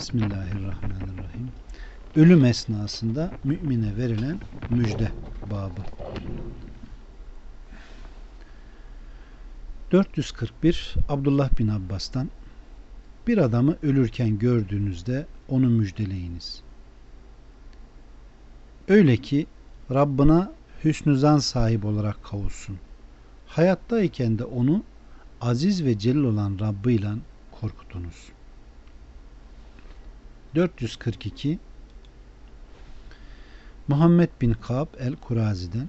Bismillahirrahmanirrahim. Ölüm esnasında mümine verilen müjde babı. 441 Abdullah bin Abbas'tan bir adamı ölürken gördüğünüzde onu müjdeleyiniz. Öyle ki Rabbına hüsnü zan sahibi olarak kavuşsun. Hayattayken de onu aziz ve celil olan Rabbıyla korkutunuz. 442 Muhammed bin Kab el-Kurazi'den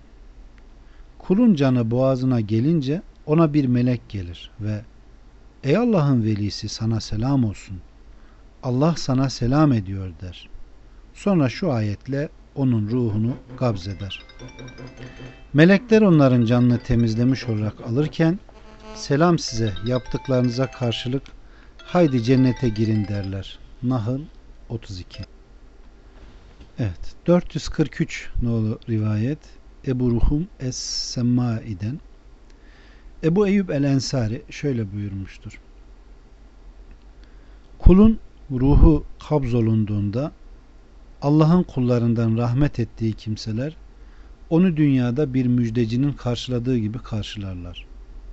Kulun canı boğazına gelince ona bir melek gelir ve Ey Allah'ın velisi sana selam olsun. Allah sana selam ediyor der. Sonra şu ayetle onun ruhunu gabz eder. Melekler onların canını temizlemiş olarak alırken selam size yaptıklarınıza karşılık haydi cennete girin derler. Nahl 32 Evet 443 nolu rivayet Ebu Ruhum Es-Semmai'den Ebu Eyyub el-Ensari şöyle buyurmuştur. Kulun ruhu kabzolunduğunda Allah'ın kullarından rahmet ettiği kimseler onu dünyada bir müjdecinin karşıladığı gibi karşılarlar.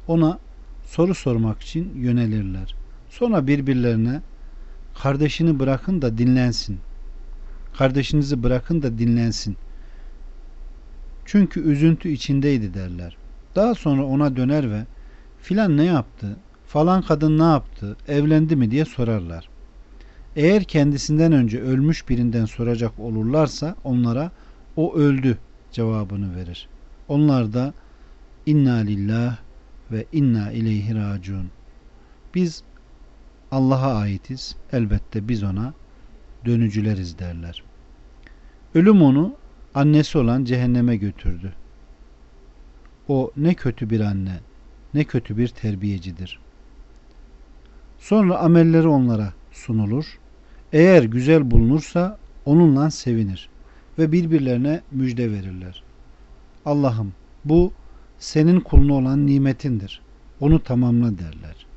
Ona soru sormak için yönelirler. Sonra birbirlerine kardeşini bırakın da dinlensin. Kardeşinizi bırakın da dinlensin. Çünkü üzüntü içindeydi derler. Daha sonra ona döner ve filan ne yaptı, falan kadın ne yaptı, evlendi mi diye sorarlar. Eğer kendisinden önce ölmüş birinden soracak olurlarsa onlara o öldü cevabını verir. Onlar da inna lillah ve inna ileyhi raciun. Biz Allah'a aitiz. Elbette biz ona dönücüleriz derler. Ölüm onu annesi olan cehenneme götürdü. O ne kötü bir anne, ne kötü bir terbiyecidir. Sonra amelleri onlara sunulur. Eğer güzel bulunursa onunla sevinir ve birbirlerine müjde verirler. Allah'ım bu senin kuluna olan nimetindir. Onu tamamla derler.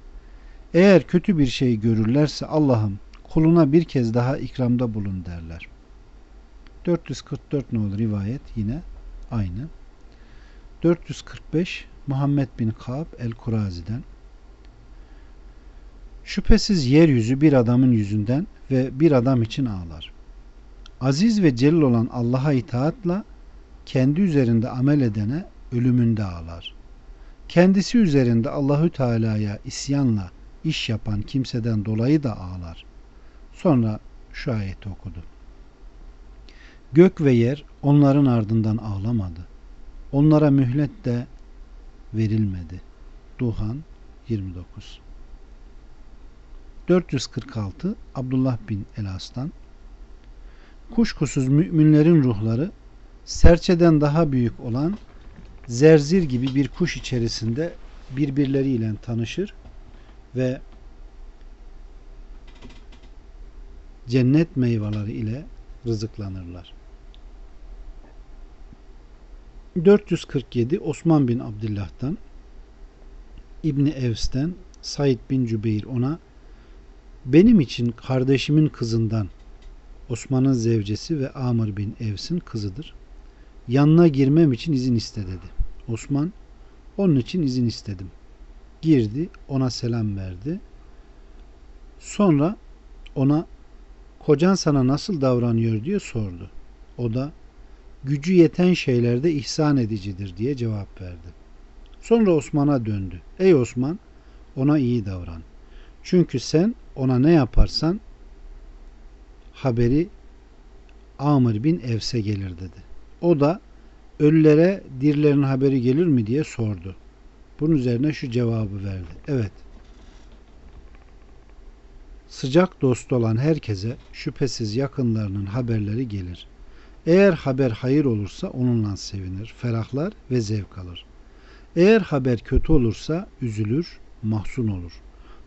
Eğer kötü bir şey görürlerse Allah'ım kuluna bir kez daha ikramda bulun derler. 444 nolu rivayet yine aynı. 445 Muhammed bin Kab el-Kurazi'den Şüphesiz yeryüzü bir adamın yüzünden ve bir adam için ağlar. Aziz ve celil olan Allah'a itaatla kendi üzerinde amel edene ölümünde ağlar. Kendisi üzerinde Allahü Teala'ya isyanla iş yapan kimseden dolayı da ağlar. Sonra şu ayeti okudu. Gök ve yer onların ardından ağlamadı. Onlara mühlet de verilmedi. Duhan 29 446 Abdullah bin Elas'tan Kuşkusuz müminlerin ruhları serçeden daha büyük olan zerzir gibi bir kuş içerisinde birbirleriyle tanışır ve cennet meyveleri ile rızıklanırlar. 447 Osman bin Abdullah'tan İbni Evs'ten Said bin Cübeyr ona benim için kardeşimin kızından Osman'ın zevcesi ve Amr bin Evs'in kızıdır. Yanına girmem için izin iste dedi. Osman onun için izin istedim. Girdi, ona selam verdi. Sonra ona kocan sana nasıl davranıyor diye sordu. O da gücü yeten şeylerde ihsan edicidir diye cevap verdi. Sonra Osman'a döndü. Ey Osman ona iyi davran. Çünkü sen ona ne yaparsan haberi Amr bin Evs'e gelir dedi. O da ölülere dirilerin haberi gelir mi diye sordu. Bunun üzerine şu cevabı verdi. Evet. Sıcak dost olan herkese şüphesiz yakınlarının haberleri gelir. Eğer haber hayır olursa onunla sevinir, ferahlar ve zevk alır. Eğer haber kötü olursa üzülür, mahzun olur.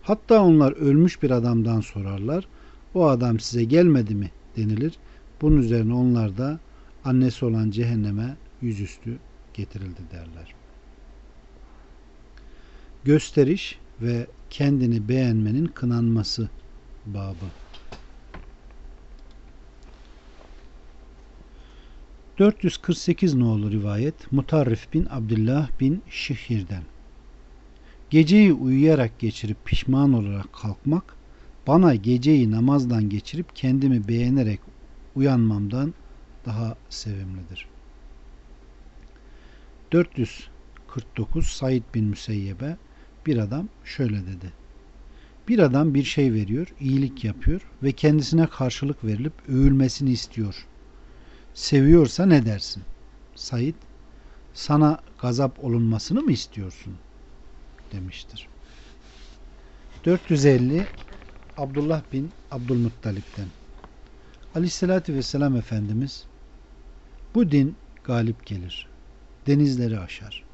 Hatta onlar ölmüş bir adamdan sorarlar. O adam size gelmedi mi denilir. Bunun üzerine onlar da annesi olan cehenneme yüzüstü getirildi derler gösteriş ve kendini beğenmenin kınanması babı. 448 nolu rivayet Mutarrif bin Abdullah bin Şihir'den. Geceyi uyuyarak geçirip pişman olarak kalkmak, bana geceyi namazdan geçirip kendimi beğenerek uyanmamdan daha sevimlidir. 449 Said bin Müseyyebe bir adam şöyle dedi. Bir adam bir şey veriyor, iyilik yapıyor ve kendisine karşılık verilip övülmesini istiyor. Seviyorsa ne dersin? Said, sana gazap olunmasını mı istiyorsun? demiştir. 450 Abdullah bin Abdülmuttalip'ten Aleyhisselatü Vesselam Efendimiz bu din galip gelir. Denizleri aşar.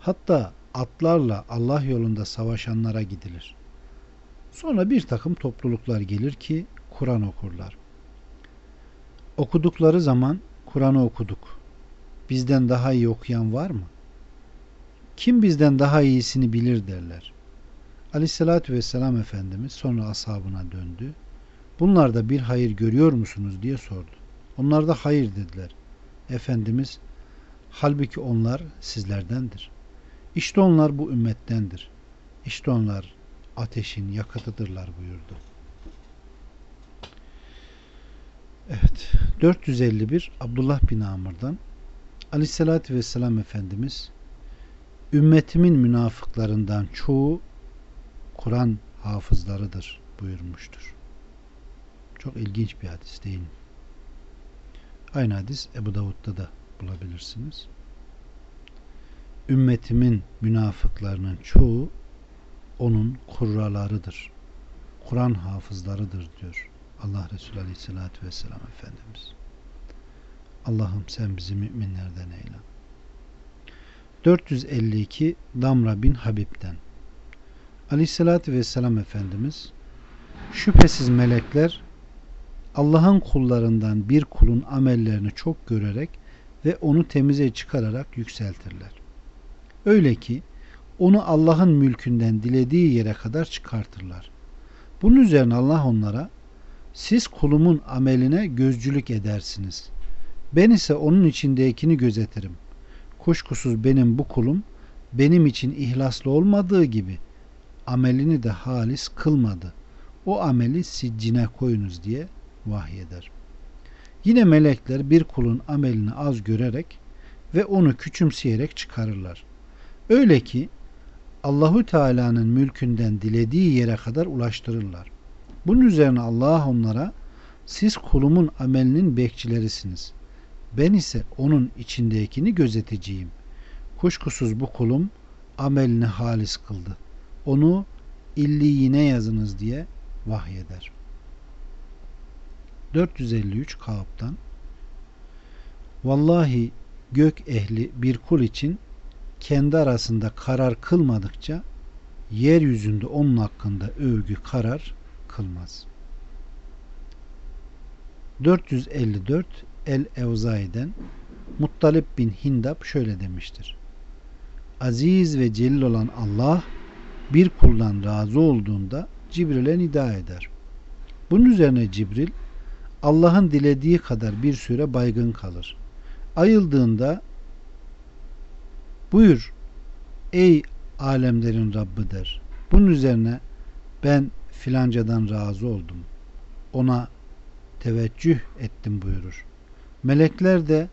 Hatta atlarla Allah yolunda savaşanlara gidilir. Sonra bir takım topluluklar gelir ki Kur'an okurlar. Okudukları zaman Kur'an'ı okuduk. Bizden daha iyi okuyan var mı? Kim bizden daha iyisini bilir derler. Aleyhissalatü vesselam Efendimiz sonra ashabına döndü. Bunlarda bir hayır görüyor musunuz diye sordu. Onlar da hayır dediler. Efendimiz halbuki onlar sizlerdendir. İşte onlar bu ümmettendir. İşte onlar ateşin yakıtıdırlar buyurdu. Evet. 451 Abdullah bin Amr'dan Aleyhisselatü Vesselam Efendimiz ümmetimin münafıklarından çoğu Kur'an hafızlarıdır buyurmuştur. Çok ilginç bir hadis değil mi? Aynı hadis Ebu Davud'da da bulabilirsiniz. Ümmetimin münafıklarının çoğu onun kurralarıdır. Kur'an hafızlarıdır diyor Allah Resulü Aleyhisselatü Vesselam Efendimiz. Allah'ım sen bizi müminlerden eyle. 452 Damra bin Habib'den Aleyhisselatü Vesselam Efendimiz şüphesiz melekler Allah'ın kullarından bir kulun amellerini çok görerek ve onu temize çıkararak yükseltirler. Öyle ki onu Allah'ın mülkünden dilediği yere kadar çıkartırlar. Bunun üzerine Allah onlara siz kulumun ameline gözcülük edersiniz. Ben ise onun içindekini gözetirim. Kuşkusuz benim bu kulum benim için ihlaslı olmadığı gibi amelini de halis kılmadı. O ameli siccine koyunuz diye vahyeder. Yine melekler bir kulun amelini az görerek ve onu küçümseyerek çıkarırlar. Öyle ki Allahu Teala'nın mülkünden dilediği yere kadar ulaştırırlar. Bunun üzerine Allah onlara siz kulumun amelinin bekçilerisiniz. Ben ise onun içindekini gözeteceğim. Kuşkusuz bu kulum amelini halis kıldı. Onu illiyine yazınız diye vahyeder. 453 Kaap'tan Vallahi gök ehli bir kul için kendi arasında karar kılmadıkça yeryüzünde onun hakkında övgü karar kılmaz. 454 El Evzai'den Muttalip bin Hindap şöyle demiştir. Aziz ve celil olan Allah bir kuldan razı olduğunda Cibril'e nida eder. Bunun üzerine Cibril Allah'ın dilediği kadar bir süre baygın kalır. Ayıldığında buyur ey alemlerin Rabbi der. Bunun üzerine ben filancadan razı oldum. Ona teveccüh ettim buyurur. Melekler de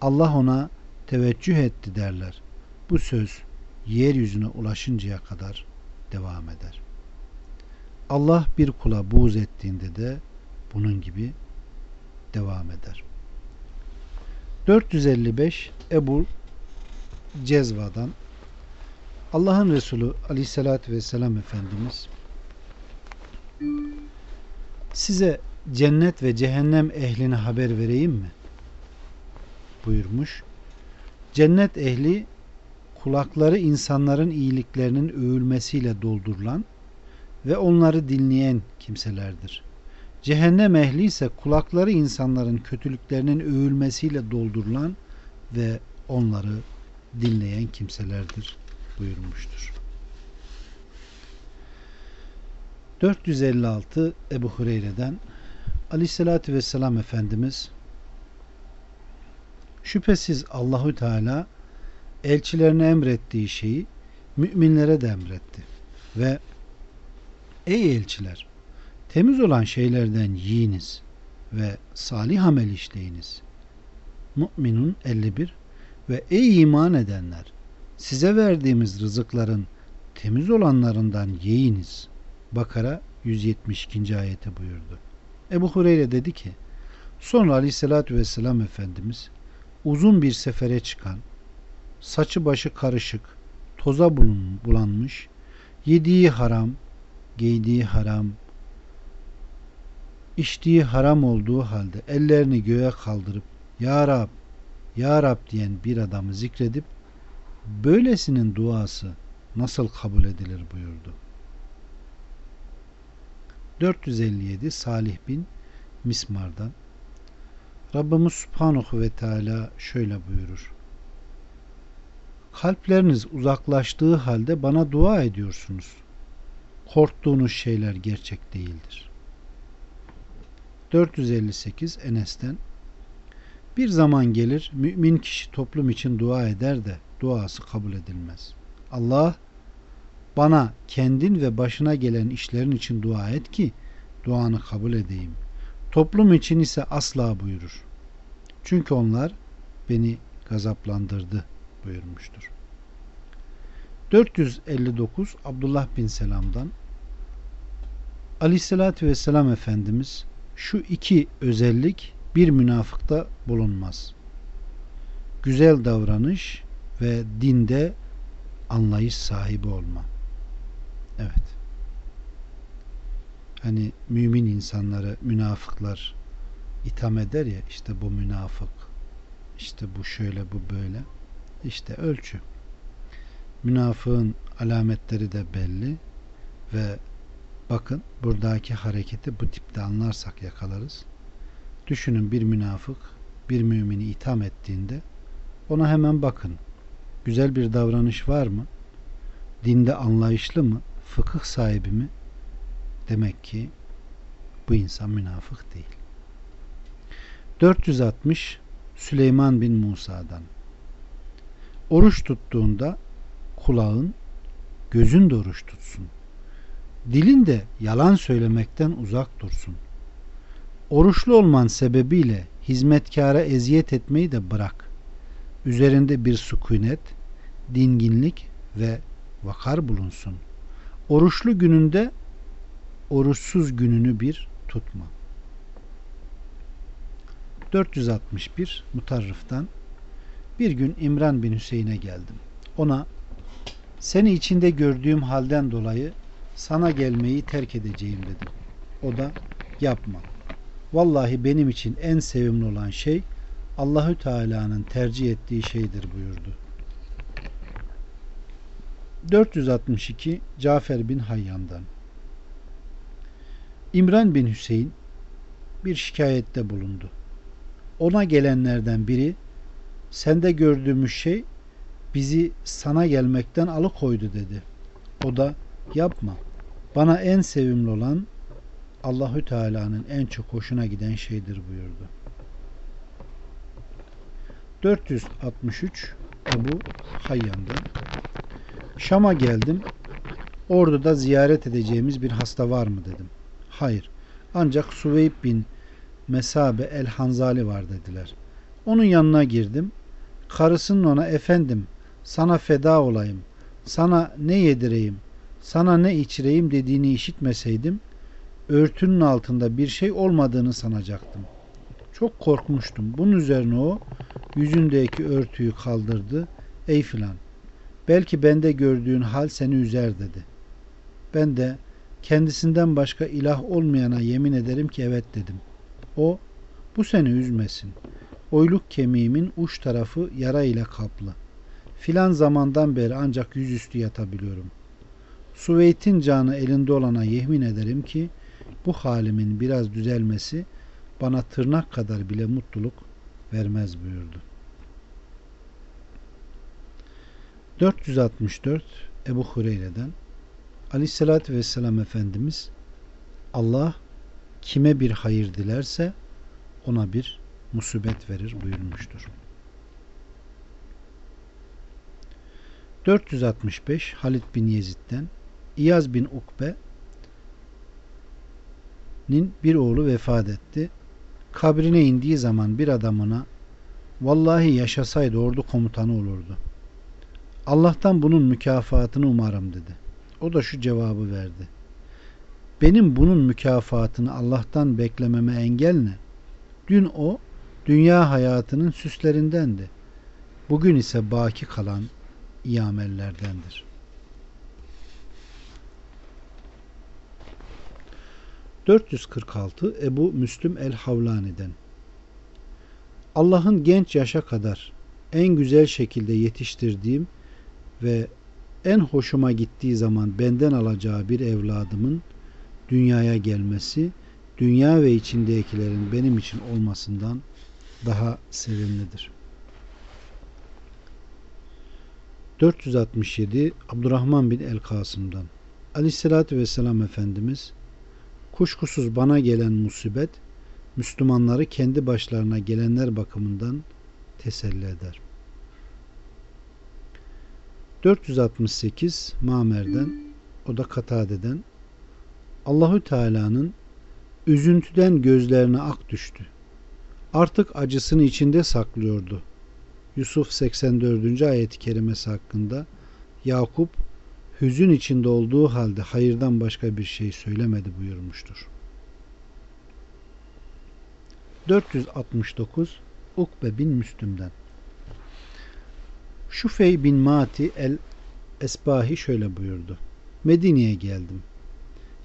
Allah ona teveccüh etti derler. Bu söz yeryüzüne ulaşıncaya kadar devam eder. Allah bir kula buğz ettiğinde de bunun gibi devam eder. 455 Ebu Cezva'dan Allah'ın Resulü aleyhissalatü vesselam Efendimiz size cennet ve cehennem ehline haber vereyim mi? buyurmuş. Cennet ehli kulakları insanların iyiliklerinin övülmesiyle doldurulan ve onları dinleyen kimselerdir. Cehennem ehli ise kulakları insanların kötülüklerinin övülmesiyle doldurulan ve onları dinleyen kimselerdir buyurmuştur. 456 Ebu Hureyre'den Aleyhisselatü Vesselam Efendimiz Şüphesiz Allahü Teala elçilerine emrettiği şeyi müminlere de emretti. Ve ey elçiler temiz olan şeylerden yiyiniz ve salih amel işleyiniz. Müminun 51 ve ey iman edenler size verdiğimiz rızıkların temiz olanlarından yiyiniz. Bakara 172. ayete buyurdu. Ebu Hureyre dedi ki sonra aleyhissalatü vesselam Efendimiz uzun bir sefere çıkan saçı başı karışık toza bulanmış yediği haram giydiği haram içtiği haram olduğu halde ellerini göğe kaldırıp Ya Rab, Ya Rab diyen bir adamı zikredip böylesinin duası nasıl kabul edilir buyurdu. 457 Salih bin Mismar'dan Rabbimiz Subhanahu ve Teala şöyle buyurur. Kalpleriniz uzaklaştığı halde bana dua ediyorsunuz. Korktuğunuz şeyler gerçek değildir. 458 Enes'ten Bir zaman gelir mümin kişi toplum için dua eder de duası kabul edilmez. Allah bana kendin ve başına gelen işlerin için dua et ki duanı kabul edeyim. Toplum için ise asla buyurur. Çünkü onlar beni gazaplandırdı buyurmuştur. 459 Abdullah bin Selam'dan Aleyhisselatü Vesselam Efendimiz şu iki özellik bir münafıkta bulunmaz. Güzel davranış ve dinde anlayış sahibi olma. Evet. Hani mümin insanları münafıklar itham eder ya işte bu münafık işte bu şöyle bu böyle işte ölçü münafığın alametleri de belli ve bakın buradaki hareketi bu tipte anlarsak yakalarız düşünün bir münafık bir mümini itham ettiğinde ona hemen bakın. Güzel bir davranış var mı? Dinde anlayışlı mı? Fıkıh sahibi mi? Demek ki bu insan münafık değil. 460 Süleyman bin Musa'dan. Oruç tuttuğunda kulağın, gözün de oruç tutsun. Dilin de yalan söylemekten uzak dursun. Oruçlu olman sebebiyle hizmetkara eziyet etmeyi de bırak. Üzerinde bir sükunet, dinginlik ve vakar bulunsun. Oruçlu gününde oruçsuz gününü bir tutma. 461 Mutarrıf'tan bir gün İmran bin Hüseyin'e geldim. Ona seni içinde gördüğüm halden dolayı sana gelmeyi terk edeceğim dedim. O da yapma. Vallahi benim için en sevimli olan şey Allahü Teala'nın tercih ettiği şeydir buyurdu. 462 Cafer bin Hayyan'dan İmran bin Hüseyin bir şikayette bulundu. Ona gelenlerden biri sende gördüğümüz şey bizi sana gelmekten alıkoydu dedi. O da yapma. Bana en sevimli olan Allahü Teala'nın en çok hoşuna giden şeydir buyurdu. 463 Ebu Hayyan'dan Şam'a geldim. Orada da ziyaret edeceğimiz bir hasta var mı dedim. Hayır. Ancak Suveyb bin Mesabe el Hanzali var dediler. Onun yanına girdim. Karısının ona efendim sana feda olayım, sana ne yedireyim, sana ne içireyim dediğini işitmeseydim, örtünün altında bir şey olmadığını sanacaktım. Çok korkmuştum. Bunun üzerine o yüzündeki örtüyü kaldırdı. Ey filan, belki bende gördüğün hal seni üzer dedi. Ben de kendisinden başka ilah olmayana yemin ederim ki evet dedim. O, bu seni üzmesin. Oyluk kemiğimin uç tarafı yara ile kaplı filan zamandan beri ancak yüzüstü yatabiliyorum. Suveyt'in canı elinde olana yemin ederim ki bu halimin biraz düzelmesi bana tırnak kadar bile mutluluk vermez buyurdu. 464 Ebu Hureyre'den Aleyhisselatü Vesselam Efendimiz Allah kime bir hayır dilerse ona bir musibet verir buyurmuştur. 465 Halid bin Yezid'den İyaz bin Ukbe Ukbe'nin bir oğlu vefat etti. Kabrine indiği zaman bir adamına vallahi yaşasaydı ordu komutanı olurdu. Allah'tan bunun mükafatını umarım dedi. O da şu cevabı verdi. Benim bunun mükafatını Allah'tan beklememe engel ne? Dün o dünya hayatının süslerindendi. Bugün ise baki kalan iyi amellerdendir. 446 Ebu Müslüm el-Havlani'den Allah'ın genç yaşa kadar en güzel şekilde yetiştirdiğim ve en hoşuma gittiği zaman benden alacağı bir evladımın dünyaya gelmesi, dünya ve içindekilerin benim için olmasından daha sevimlidir. 467 Abdurrahman bin El-Kasım'dan Aleyhisselatü Vesselam Efendimiz kuşkusuz bana gelen musibet Müslümanları kendi başlarına gelenler bakımından teselli eder. 468 Mamer'den o da Katade'den Allahü Teala'nın üzüntüden gözlerine ak düştü. Artık acısını içinde saklıyordu. Yusuf 84. ayet-i kerimesi hakkında Yakup hüzün içinde olduğu halde hayırdan başka bir şey söylemedi buyurmuştur. 469 Ukbe bin Müslüm'den Şufey bin Mati el Esbahi şöyle buyurdu. Medine'ye geldim.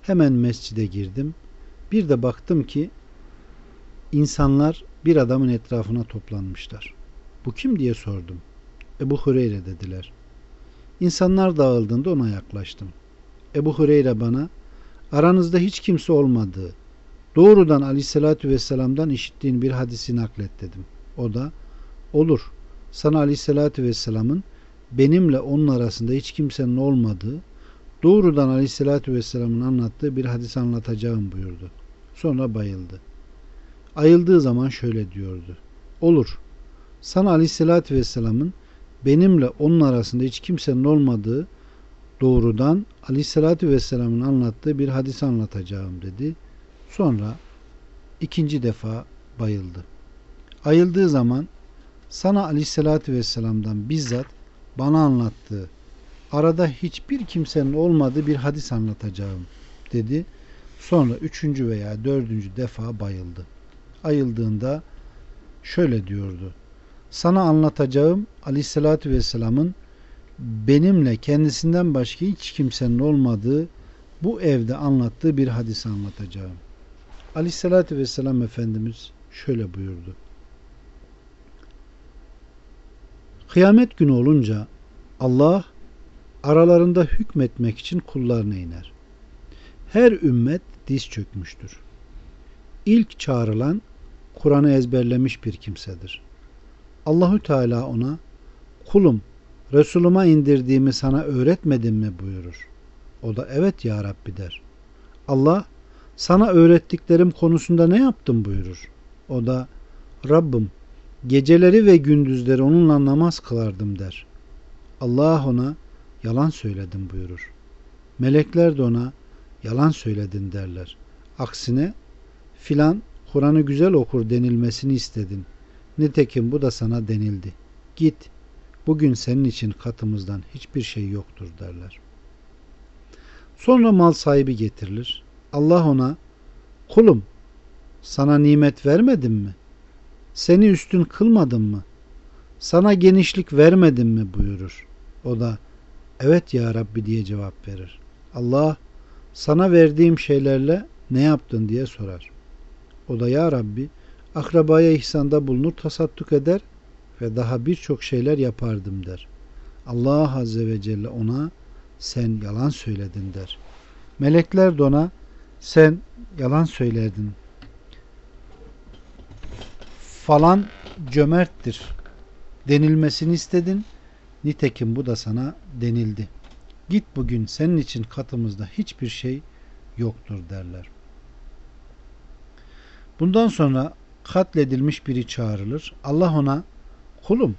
Hemen mescide girdim. Bir de baktım ki insanlar bir adamın etrafına toplanmışlar. Bu kim diye sordum. Ebu Hureyre dediler. İnsanlar dağıldığında ona yaklaştım. Ebu Hureyre bana aranızda hiç kimse olmadığı doğrudan aleyhissalatü vesselam'dan işittiğin bir hadisi naklet dedim. O da olur sana aleyhissalatü vesselamın benimle onun arasında hiç kimsenin olmadığı doğrudan aleyhissalatü vesselamın anlattığı bir hadis anlatacağım buyurdu. Sonra bayıldı. Ayıldığı zaman şöyle diyordu. Olur. Sana aleyhissalatü vesselamın benimle onun arasında hiç kimsenin olmadığı doğrudan aleyhissalatü vesselamın anlattığı bir hadis anlatacağım dedi. Sonra ikinci defa bayıldı. Ayıldığı zaman sana aleyhissalatü vesselam'dan bizzat bana anlattığı arada hiçbir kimsenin olmadığı bir hadis anlatacağım dedi. Sonra üçüncü veya dördüncü defa bayıldı. Ayıldığında şöyle diyordu. Sana anlatacağım aleyhissalatü vesselamın benimle kendisinden başka hiç kimsenin olmadığı bu evde anlattığı bir hadis anlatacağım. Aleyhissalatü vesselam Efendimiz şöyle buyurdu. Kıyamet günü olunca Allah aralarında hükmetmek için kullarına iner. Her ümmet diz çökmüştür. İlk çağrılan Kur'an'ı ezberlemiş bir kimsedir. Allahü Teala ona kulum Resuluma indirdiğimi sana öğretmedim mi buyurur. O da evet ya Rabbi der. Allah sana öğrettiklerim konusunda ne yaptım buyurur. O da Rabbim geceleri ve gündüzleri onunla namaz kılardım der. Allah ona yalan söyledim buyurur. Melekler de ona yalan söyledin derler. Aksine filan Kur'an'ı güzel okur denilmesini istedin. Nitekim bu da sana denildi. Git, bugün senin için katımızdan hiçbir şey yoktur derler. Sonra mal sahibi getirilir. Allah ona, kulum sana nimet vermedim mi? Seni üstün kılmadım mı? Sana genişlik vermedim mi buyurur. O da evet ya Rabbi diye cevap verir. Allah sana verdiğim şeylerle ne yaptın diye sorar. O da ya Rabbi akrabaya ihsanda bulunur tasadduk eder ve daha birçok şeyler yapardım der. Allah Azze ve Celle ona sen yalan söyledin der. Melekler de ona sen yalan söyledin falan cömerttir denilmesini istedin. Nitekim bu da sana denildi. Git bugün senin için katımızda hiçbir şey yoktur derler. Bundan sonra katledilmiş biri çağrılır. Allah ona kulum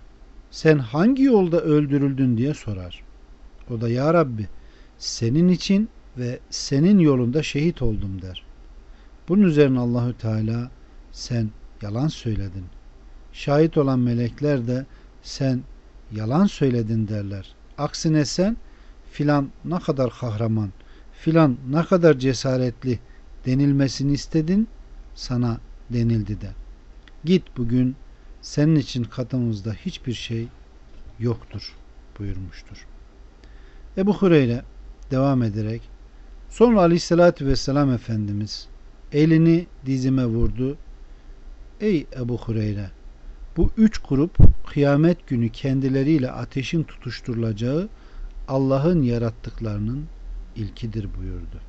sen hangi yolda öldürüldün diye sorar. O da ya Rabbi senin için ve senin yolunda şehit oldum der. Bunun üzerine Allahü Teala sen yalan söyledin. Şahit olan melekler de sen yalan söyledin derler. Aksine sen filan ne kadar kahraman, filan ne kadar cesaretli denilmesini istedin, sana denildi de. Git bugün senin için katımızda hiçbir şey yoktur buyurmuştur. Ebu Hureyre devam ederek sonra aleyhissalatü vesselam Efendimiz elini dizime vurdu. Ey Ebu Hureyre bu üç grup kıyamet günü kendileriyle ateşin tutuşturulacağı Allah'ın yarattıklarının ilkidir buyurdu.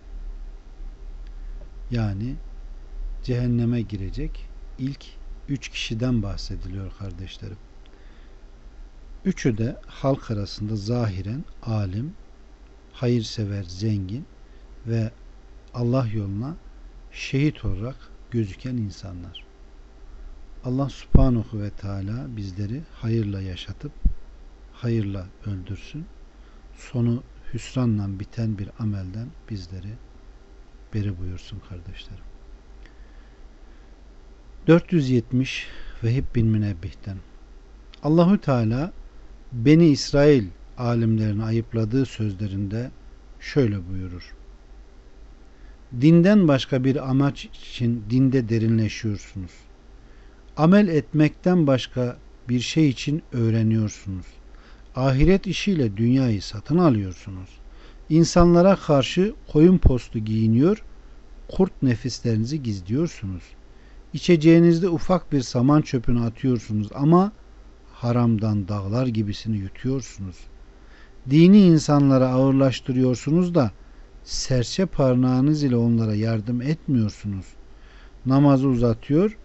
Yani cehenneme girecek ilk üç kişiden bahsediliyor kardeşlerim. Üçü de halk arasında zahiren alim, hayırsever, zengin ve Allah yoluna şehit olarak gözüken insanlar. Allah subhanahu ve teala bizleri hayırla yaşatıp hayırla öldürsün. Sonu hüsranla biten bir amelden bizleri beri buyursun kardeşlerim. 470 Vehib bin Münebbih'ten Allahü Teala Beni İsrail alimlerini ayıpladığı sözlerinde şöyle buyurur. Dinden başka bir amaç için dinde derinleşiyorsunuz. Amel etmekten başka bir şey için öğreniyorsunuz. Ahiret işiyle dünyayı satın alıyorsunuz. İnsanlara karşı koyun postu giyiniyor, kurt nefislerinizi gizliyorsunuz. İçeceğinizde ufak bir saman çöpünü atıyorsunuz ama haramdan dağlar gibisini yutuyorsunuz. Dini insanlara ağırlaştırıyorsunuz da serçe parmağınız ile onlara yardım etmiyorsunuz. Namazı uzatıyor,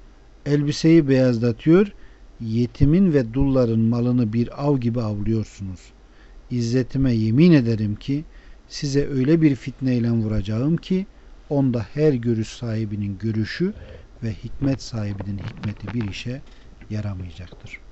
elbiseyi beyazlatıyor, yetimin ve dulların malını bir av gibi avlıyorsunuz. İzzetime yemin ederim ki size öyle bir fitneyle vuracağım ki onda her görüş sahibinin görüşü ve hikmet sahibinin hikmeti bir işe yaramayacaktır.